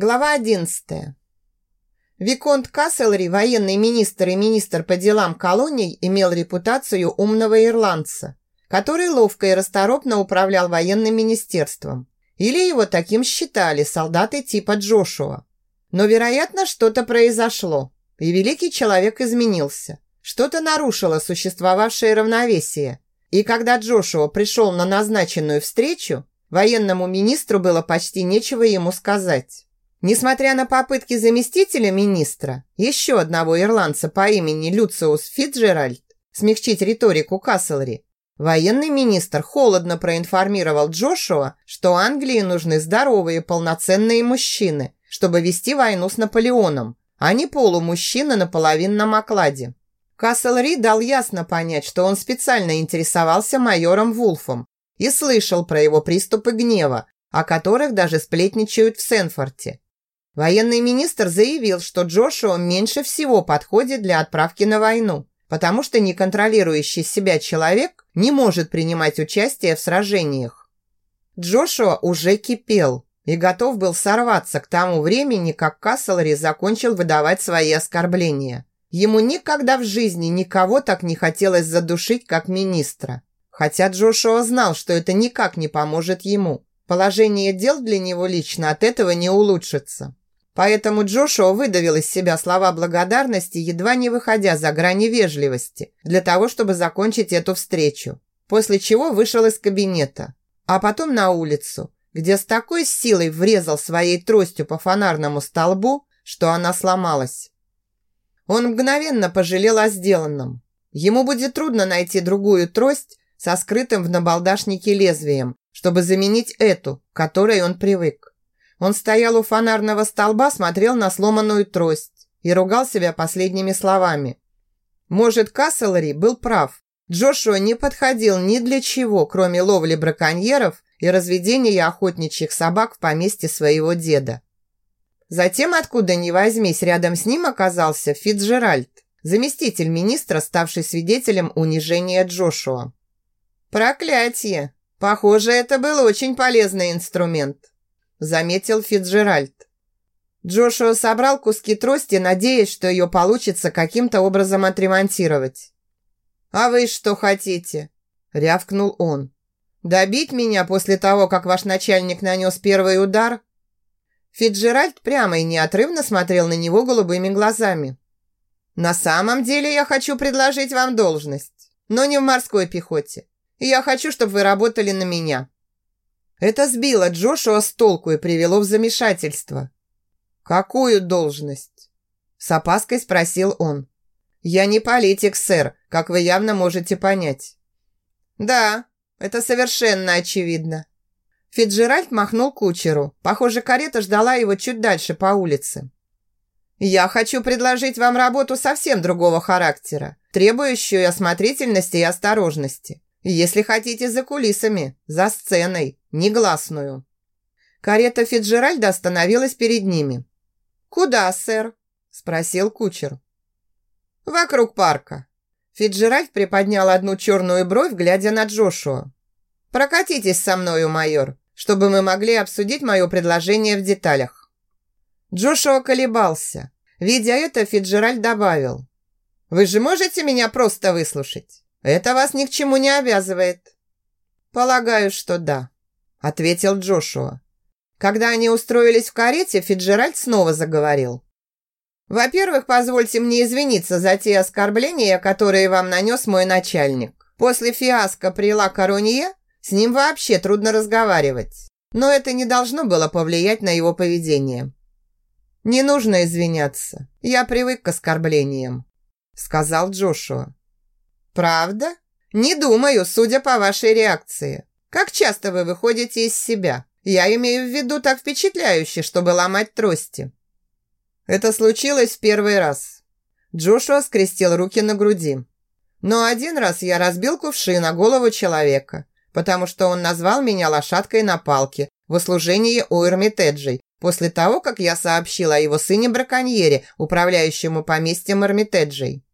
Глава 11. Виконт Касселри, военный министр и министр по делам колоний, имел репутацию умного ирландца, который ловко и расторопно управлял военным министерством. Или его таким считали солдаты типа Джошуа. Но, вероятно, что-то произошло, и великий человек изменился. Что-то нарушило существовавшее равновесие. И когда Джошуа пришел на назначенную встречу, военному министру было почти нечего ему сказать. Несмотря на попытки заместителя министра, еще одного ирландца по имени Люциус Фитджеральд, смягчить риторику Касселри, военный министр холодно проинформировал Джошуа, что Англии нужны здоровые полноценные мужчины, чтобы вести войну с Наполеоном, а не полумужчина на половинном окладе. Касселри дал ясно понять, что он специально интересовался майором Вулфом и слышал про его приступы гнева, о которых даже сплетничают в Сенфорте. Военный министр заявил, что Джошуа меньше всего подходит для отправки на войну, потому что неконтролирующий себя человек не может принимать участие в сражениях. Джошуа уже кипел и готов был сорваться к тому времени, как Касселри закончил выдавать свои оскорбления. Ему никогда в жизни никого так не хотелось задушить, как министра. Хотя Джошуа знал, что это никак не поможет ему. Положение дел для него лично от этого не улучшится. Поэтому Джошуа выдавил из себя слова благодарности, едва не выходя за грани вежливости, для того, чтобы закончить эту встречу. После чего вышел из кабинета, а потом на улицу, где с такой силой врезал своей тростью по фонарному столбу, что она сломалась. Он мгновенно пожалел о сделанном. Ему будет трудно найти другую трость со скрытым в набалдашнике лезвием, чтобы заменить эту, к которой он привык. Он стоял у фонарного столба, смотрел на сломанную трость и ругал себя последними словами. Может, Касселри был прав. Джошуа не подходил ни для чего, кроме ловли браконьеров и разведения охотничьих собак в поместье своего деда. Затем, откуда ни возьмись, рядом с ним оказался Фитджеральд, заместитель министра, ставший свидетелем унижения Джошуа. «Проклятие! Похоже, это был очень полезный инструмент», заметил Фитджеральд. Джошуа собрал куски трости, надеясь, что ее получится каким-то образом отремонтировать. «А вы что хотите?» – рявкнул он. «Добить меня после того, как ваш начальник нанес первый удар?» Фитджеральд прямо и неотрывно смотрел на него голубыми глазами. «На самом деле я хочу предложить вам должность, но не в морской пехоте. Я хочу, чтобы вы работали на меня. Это сбило Джошуа с толку и привело в замешательство. «Какую должность?» С опаской спросил он. «Я не политик, сэр, как вы явно можете понять». «Да, это совершенно очевидно». Фиджеральд махнул кучеру. Похоже, карета ждала его чуть дальше по улице. «Я хочу предложить вам работу совсем другого характера, требующую осмотрительности и осторожности. Если хотите за кулисами, за сценой, негласную. Карета Фиджеральда остановилась перед ними. «Куда, сэр?» – спросил кучер. «Вокруг парка». Фиджеральд приподнял одну черную бровь, глядя на Джошуа. «Прокатитесь со мною, майор, чтобы мы могли обсудить мое предложение в деталях». Джошуа колебался. Видя это, Фиджеральд добавил. «Вы же можете меня просто выслушать? Это вас ни к чему не обязывает». «Полагаю, что да», – ответил Джошуа. Когда они устроились в карете, Фиджеральд снова заговорил. «Во-первых, позвольте мне извиниться за те оскорбления, которые вам нанес мой начальник. После фиаско при Ла Коронье с ним вообще трудно разговаривать. Но это не должно было повлиять на его поведение. «Не нужно извиняться. Я привык к оскорблениям», – сказал Джошуа. «Правда? Не думаю, судя по вашей реакции. Как часто вы выходите из себя? Я имею в виду так впечатляюще, чтобы ломать трости». Это случилось в первый раз. Джошуа скрестил руки на груди. Но один раз я разбил кувшин на голову человека, потому что он назвал меня лошадкой на палке в услужении у Эрмитеджей после того, как я сообщила о его сыне-браконьере, управляющему поместьем Эрмитеджей.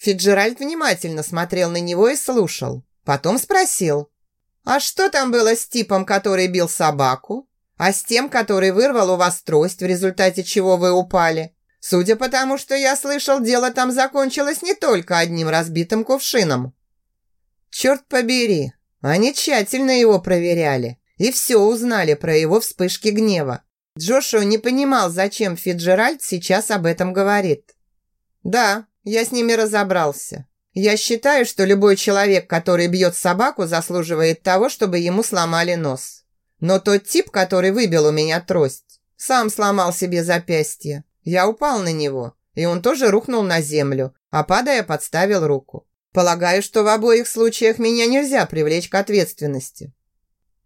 Фиджеральд внимательно смотрел на него и слушал. Потом спросил. «А что там было с типом, который бил собаку? А с тем, который вырвал у вас трость, в результате чего вы упали? Судя по тому, что я слышал, дело там закончилось не только одним разбитым кувшином. Черт побери, они тщательно его проверяли и все узнали про его вспышки гнева. Джошуа не понимал, зачем Фиджеральд сейчас об этом говорит. «Да, я с ними разобрался. Я считаю, что любой человек, который бьет собаку, заслуживает того, чтобы ему сломали нос. Но тот тип, который выбил у меня трость, сам сломал себе запястье. Я упал на него, и он тоже рухнул на землю, а падая подставил руку. Полагаю, что в обоих случаях меня нельзя привлечь к ответственности.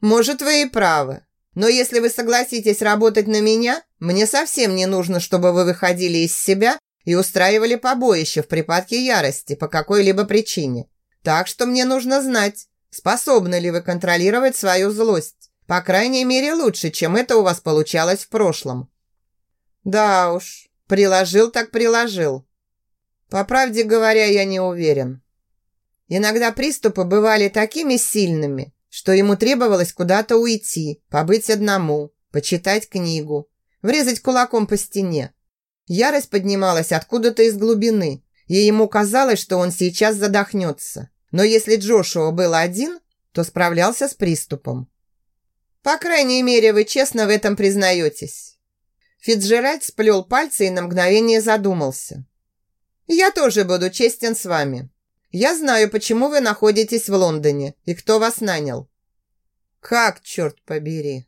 Может, вы и правы. Но если вы согласитесь работать на меня, мне совсем не нужно, чтобы вы выходили из себя и устраивали побоище в припадке ярости по какой-либо причине. Так что мне нужно знать, способны ли вы контролировать свою злость. По крайней мере, лучше, чем это у вас получалось в прошлом. Да уж, приложил так приложил. По правде говоря, я не уверен. Иногда приступы бывали такими сильными, что ему требовалось куда-то уйти, побыть одному, почитать книгу, врезать кулаком по стене. Ярость поднималась откуда-то из глубины, и ему казалось, что он сейчас задохнется. Но если Джошуа был один, то справлялся с приступом. По крайней мере, вы честно в этом признаетесь. Фитджеральд сплел пальцы и на мгновение задумался. «Я тоже буду честен с вами. Я знаю, почему вы находитесь в Лондоне и кто вас нанял». «Как, черт побери?»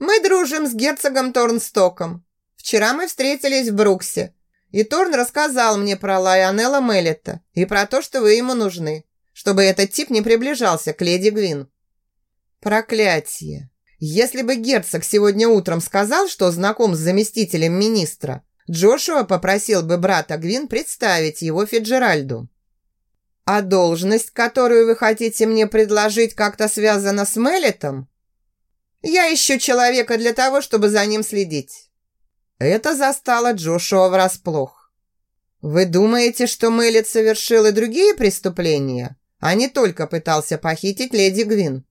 «Мы дружим с герцогом Торнстоком. Вчера мы встретились в Бруксе, и Торн рассказал мне про Лайонелла Меллета и про то, что вы ему нужны, чтобы этот тип не приближался к леди Гвин». «Проклятие! Если бы герцог сегодня утром сказал, что знаком с заместителем министра, Джошуа попросил бы брата Гвин представить его Фиджеральду». «А должность, которую вы хотите мне предложить, как-то связана с Меллетом?» «Я ищу человека для того, чтобы за ним следить». Это застало Джошуа врасплох. «Вы думаете, что Меллет совершил и другие преступления, а не только пытался похитить леди Гвин?»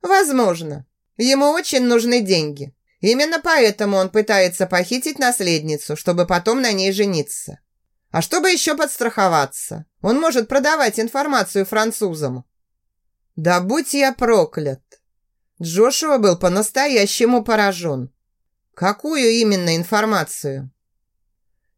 «Возможно. Ему очень нужны деньги. Именно поэтому он пытается похитить наследницу, чтобы потом на ней жениться. А чтобы еще подстраховаться, он может продавать информацию французам. Да будь я проклят! Джошуа был по-настоящему поражен. Какую именно информацию?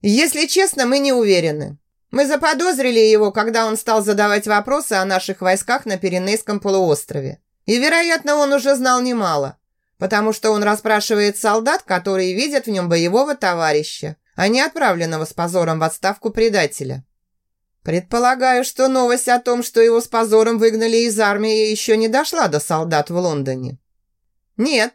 Если честно, мы не уверены. Мы заподозрили его, когда он стал задавать вопросы о наших войсках на Пиренейском полуострове. И, вероятно, он уже знал немало, потому что он расспрашивает солдат, которые видят в нем боевого товарища, а не отправленного с позором в отставку предателя. Предполагаю, что новость о том, что его с позором выгнали из армии, еще не дошла до солдат в Лондоне. Нет,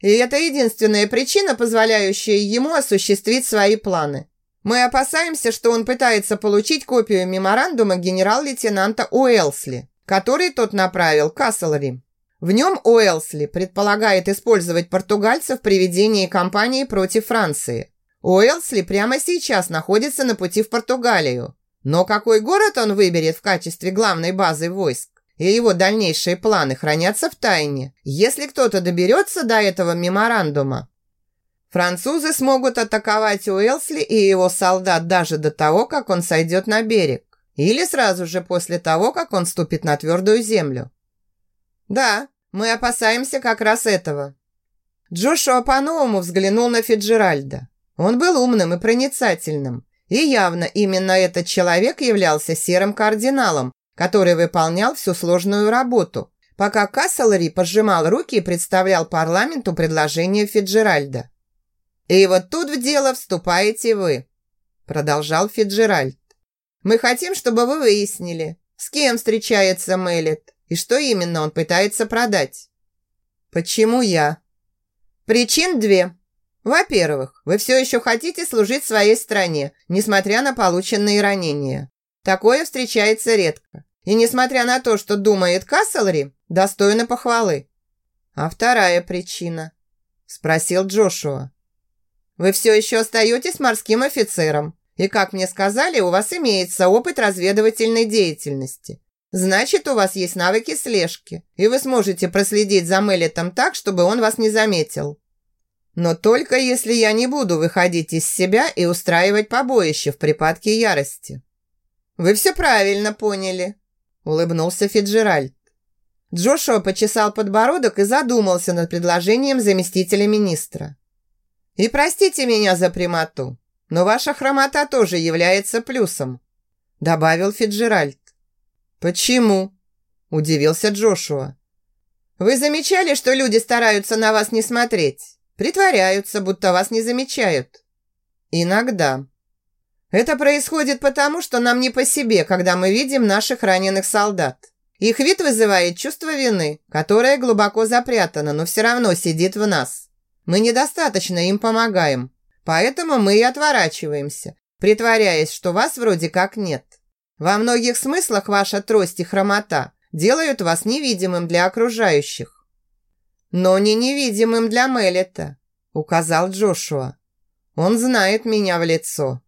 и это единственная причина, позволяющая ему осуществить свои планы. Мы опасаемся, что он пытается получить копию меморандума генерал-лейтенанта Уэлсли, который тот направил Каслри. В нем Уэлсли предполагает использовать португальцев при ведении кампании против Франции. Уэлсли прямо сейчас находится на пути в Португалию. Но какой город он выберет в качестве главной базы войск и его дальнейшие планы хранятся в тайне, если кто-то доберется до этого меморандума. Французы смогут атаковать Уэлсли и его солдат даже до того, как он сойдет на берег, или сразу же после того, как он ступит на твердую землю. Да, мы опасаемся как раз этого. Джошуа по-новому взглянул на Фиджеральда. Он был умным и проницательным. И явно именно этот человек являлся серым кардиналом, который выполнял всю сложную работу, пока Касселери пожимал руки и представлял парламенту предложение Фиджеральда. «И вот тут в дело вступаете вы», продолжал Фиджеральд. «Мы хотим, чтобы вы выяснили, с кем встречается Меллет и что именно он пытается продать». «Почему я?» «Причин две», во-первых, вы все еще хотите служить своей стране, несмотря на полученные ранения. Такое встречается редко. И несмотря на то, что думает Касселри, достойно похвалы. А вторая причина? Спросил Джошуа. Вы все еще остаетесь морским офицером. И, как мне сказали, у вас имеется опыт разведывательной деятельности. Значит, у вас есть навыки слежки, и вы сможете проследить за Меллетом так, чтобы он вас не заметил. Но только если я не буду выходить из себя и устраивать побоище в припадке ярости. Вы все правильно поняли, улыбнулся Фиджеральд. Джошуа почесал подбородок и задумался над предложением заместителя министра. «И простите меня за прямоту, но ваша хромота тоже является плюсом», добавил Фиджеральд. «Почему?» – удивился Джошуа. «Вы замечали, что люди стараются на вас не смотреть? Притворяются, будто вас не замечают?» «Иногда», это происходит потому, что нам не по себе, когда мы видим наших раненых солдат. Их вид вызывает чувство вины, которое глубоко запрятано, но все равно сидит в нас. Мы недостаточно им помогаем, поэтому мы и отворачиваемся, притворяясь, что вас вроде как нет. Во многих смыслах ваша трость и хромота делают вас невидимым для окружающих. Но не невидимым для Меллета, указал Джошуа. Он знает меня в лицо.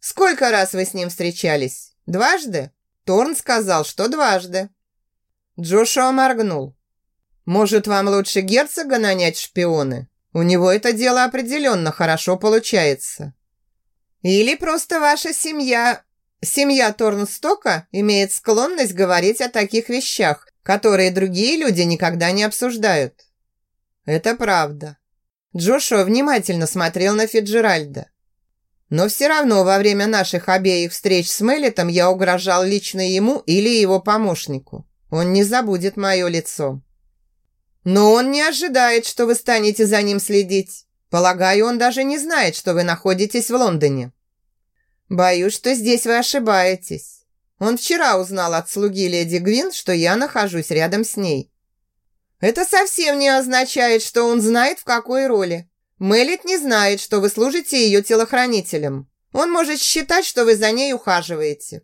Сколько раз вы с ним встречались? Дважды? Торн сказал, что дважды. Джошуа моргнул. Может, вам лучше герцога нанять шпионы? У него это дело определенно хорошо получается. Или просто ваша семья, семья Торнстока, имеет склонность говорить о таких вещах, которые другие люди никогда не обсуждают. Это правда. Джошуа внимательно смотрел на Фиджеральда. Но все равно во время наших обеих встреч с Меллетом я угрожал лично ему или его помощнику. Он не забудет мое лицо. Но он не ожидает, что вы станете за ним следить. Полагаю, он даже не знает, что вы находитесь в Лондоне. Боюсь, что здесь вы ошибаетесь. Он вчера узнал от слуги леди Гвин, что я нахожусь рядом с ней. Это совсем не означает, что он знает, в какой роли. Мелит не знает, что вы служите ее телохранителем. Он может считать, что вы за ней ухаживаете.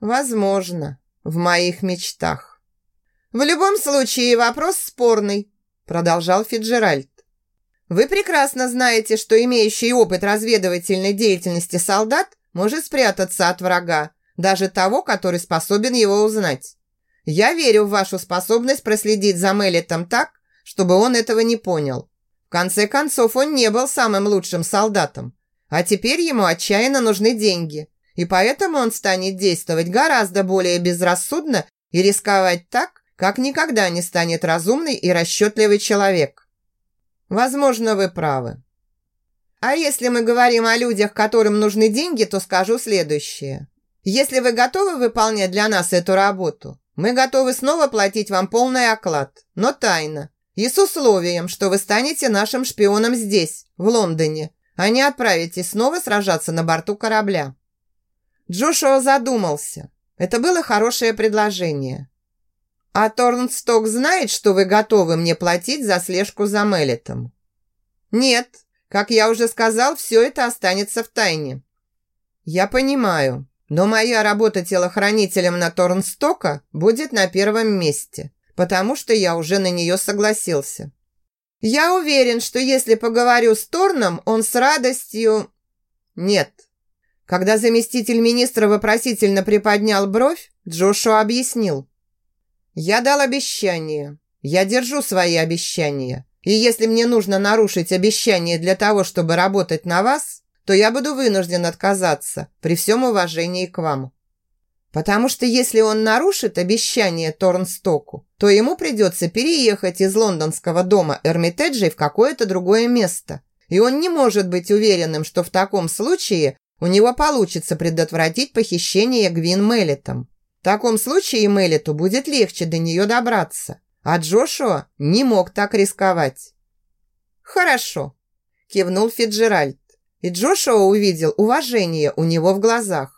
Возможно, в моих мечтах. В любом случае, вопрос спорный, продолжал Фиджеральд. Вы прекрасно знаете, что имеющий опыт разведывательной деятельности солдат может спрятаться от врага, даже того, который способен его узнать. Я верю в вашу способность проследить за Меллетом так, чтобы он этого не понял конце концов, он не был самым лучшим солдатом. А теперь ему отчаянно нужны деньги. И поэтому он станет действовать гораздо более безрассудно и рисковать так, как никогда не станет разумный и расчетливый человек. Возможно, вы правы. А если мы говорим о людях, которым нужны деньги, то скажу следующее. Если вы готовы выполнять для нас эту работу, мы готовы снова платить вам полный оклад, но тайно, и с условием, что вы станете нашим шпионом здесь, в Лондоне, а не отправитесь снова сражаться на борту корабля». Джошуа задумался. Это было хорошее предложение. «А Торнсток знает, что вы готовы мне платить за слежку за Меллетом?» «Нет. Как я уже сказал, все это останется в тайне». «Я понимаю, но моя работа телохранителем на Торнстока будет на первом месте потому что я уже на нее согласился. Я уверен, что если поговорю с Торном, он с радостью... Нет. Когда заместитель министра вопросительно приподнял бровь, Джошуа объяснил. Я дал обещание. Я держу свои обещания. И если мне нужно нарушить обещание для того, чтобы работать на вас, то я буду вынужден отказаться при всем уважении к вам. Потому что если он нарушит обещание Торнстоку, то ему придется переехать из лондонского дома Эрмитеджей в какое-то другое место. И он не может быть уверенным, что в таком случае у него получится предотвратить похищение Гвин Меллетом. В таком случае Меллету будет легче до нее добраться. А Джошуа не мог так рисковать. «Хорошо», – кивнул Фиджеральд. И Джошуа увидел уважение у него в глазах.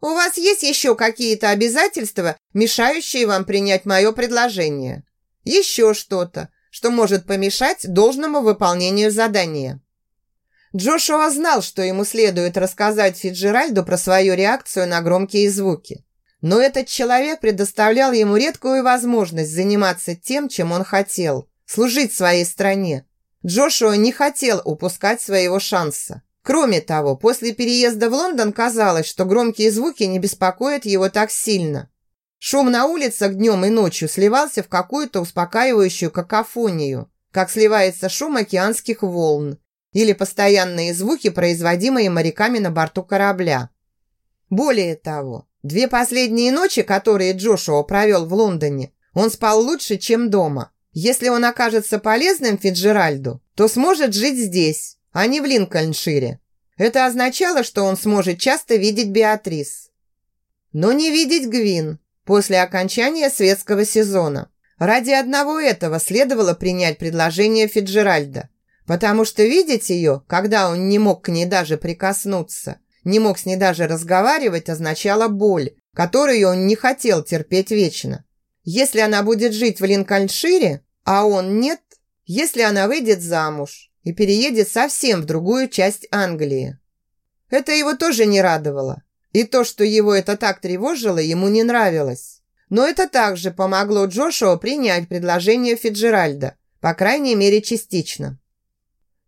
У вас есть еще какие-то обязательства, мешающие вам принять мое предложение? Еще что-то, что может помешать должному выполнению задания?» Джошуа знал, что ему следует рассказать Фиджеральду про свою реакцию на громкие звуки. Но этот человек предоставлял ему редкую возможность заниматься тем, чем он хотел – служить своей стране. Джошуа не хотел упускать своего шанса. Кроме того, после переезда в Лондон казалось, что громкие звуки не беспокоят его так сильно. Шум на улицах днем и ночью сливался в какую-то успокаивающую какофонию, как сливается шум океанских волн или постоянные звуки, производимые моряками на борту корабля. Более того, две последние ночи, которые Джошуа провел в Лондоне, он спал лучше, чем дома. Если он окажется полезным Фиджеральду, то сможет жить здесь, а не в Линкольншире. Это означало, что он сможет часто видеть Беатрис. Но не видеть Гвин после окончания светского сезона. Ради одного этого следовало принять предложение Фиджеральда, потому что видеть ее, когда он не мог к ней даже прикоснуться, не мог с ней даже разговаривать, означало боль, которую он не хотел терпеть вечно. Если она будет жить в Линкольншире, а он нет, если она выйдет замуж и переедет совсем в другую часть Англии. Это его тоже не радовало. И то, что его это так тревожило, ему не нравилось. Но это также помогло Джошуа принять предложение Фиджеральда, по крайней мере частично.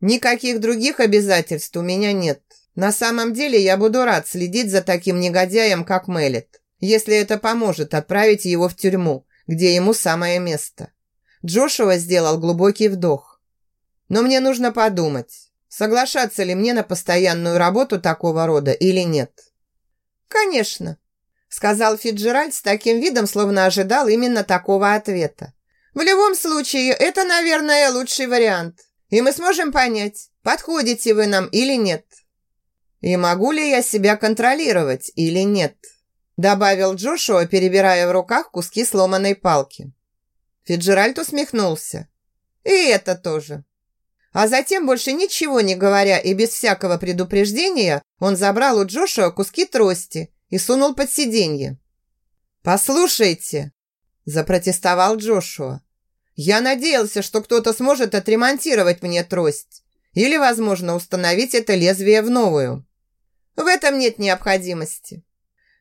Никаких других обязательств у меня нет. На самом деле я буду рад следить за таким негодяем, как Меллет если это поможет отправить его в тюрьму, где ему самое место. Джошуа сделал глубокий вдох. Но мне нужно подумать, соглашаться ли мне на постоянную работу такого рода или нет. Конечно, сказал Фиджеральд с таким видом, словно ожидал именно такого ответа. В любом случае, это, наверное, лучший вариант. И мы сможем понять, подходите вы нам или нет. И могу ли я себя контролировать или нет добавил Джошуа, перебирая в руках куски сломанной палки. Фиджеральд усмехнулся. И это тоже. А затем, больше ничего не говоря и без всякого предупреждения, он забрал у Джошуа куски трости и сунул под сиденье. «Послушайте», – запротестовал Джошуа, – «я надеялся, что кто-то сможет отремонтировать мне трость или, возможно, установить это лезвие в новую. В этом нет необходимости.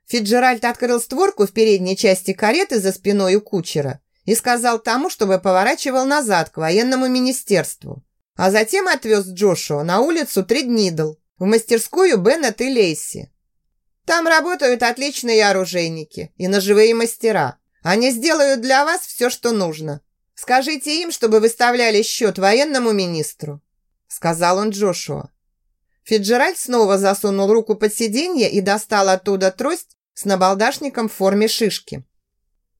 Фиджеральд открыл створку в передней части кареты за спиной у кучера и сказал тому, чтобы поворачивал назад к военному министерству. А затем отвез Джошуа на улицу Триднидл, в мастерскую Беннет и Лейси. Там работают отличные оружейники и ножевые мастера. Они сделают для вас все, что нужно. Скажите им, чтобы выставляли счет военному министру», сказал он Джошуа. Фиджеральд снова засунул руку под сиденье и достал оттуда трость с набалдашником в форме шишки.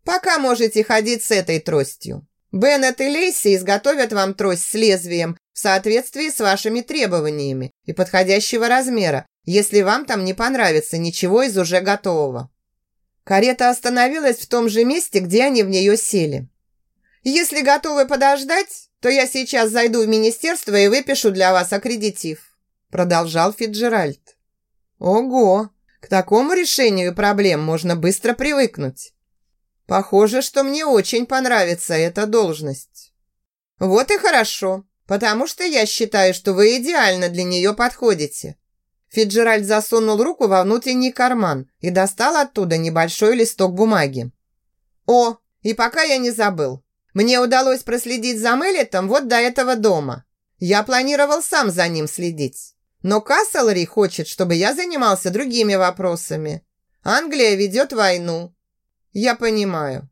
Пока можете ходить с этой тростью. Беннет и Лейси изготовят вам трость с лезвием в соответствии с вашими требованиями и подходящего размера, если вам там не понравится ничего из уже готового. Карета остановилась в том же месте, где они в нее сели. Если готовы подождать, то я сейчас зайду в министерство и выпишу для вас аккредитив, продолжал Фиджеральд. Ого, к такому решению проблем можно быстро привыкнуть. Похоже, что мне очень понравится эта должность. Вот и хорошо, потому что я считаю, что вы идеально для нее подходите. Фиджеральд засунул руку во внутренний карман и достал оттуда небольшой листок бумаги. О, и пока я не забыл. Мне удалось проследить за Меллетом вот до этого дома. Я планировал сам за ним следить. Но Касселри хочет, чтобы я занимался другими вопросами. Англия ведет войну. Я понимаю.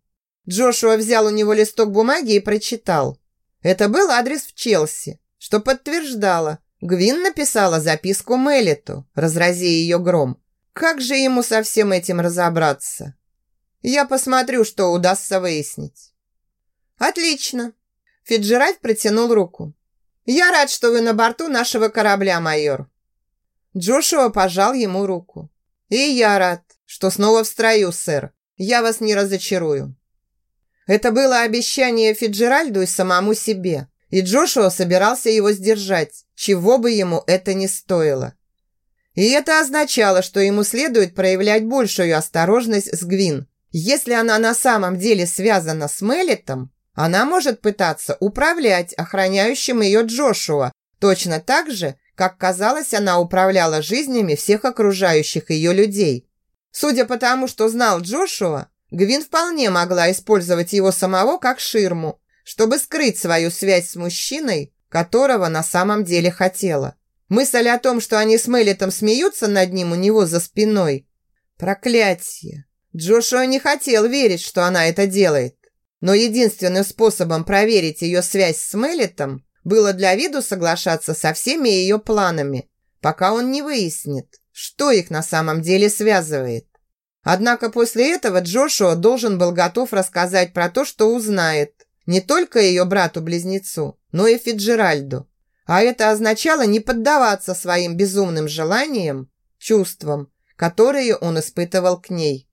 Джошуа взял у него листок бумаги и прочитал. Это был адрес в Челси, что подтверждало. Гвин написала записку Меллету, разрази ее гром. Как же ему со всем этим разобраться? Я посмотрю, что удастся выяснить. Отлично. Фиджеральд протянул руку. «Я рад, что вы на борту нашего корабля, майор». Джошуа пожал ему руку. «И я рад, что снова в строю, сэр. Я вас не разочарую». Это было обещание Фиджеральду и самому себе, и Джошуа собирался его сдержать, чего бы ему это ни стоило. И это означало, что ему следует проявлять большую осторожность с Гвин. Если она на самом деле связана с Меллетом, она может пытаться управлять охраняющим ее Джошуа, точно так же, как казалось, она управляла жизнями всех окружающих ее людей. Судя по тому, что знал Джошуа, Гвин вполне могла использовать его самого как ширму, чтобы скрыть свою связь с мужчиной, которого на самом деле хотела. Мысль о том, что они с Меллетом смеются над ним у него за спиной. Проклятие! Джошуа не хотел верить, что она это делает. Но единственным способом проверить ее связь с Меллетом было для виду соглашаться со всеми ее планами, пока он не выяснит, что их на самом деле связывает. Однако после этого Джошуа должен был готов рассказать про то, что узнает, не только ее брату-близнецу, но и Фиджеральду. А это означало не поддаваться своим безумным желаниям, чувствам, которые он испытывал к ней.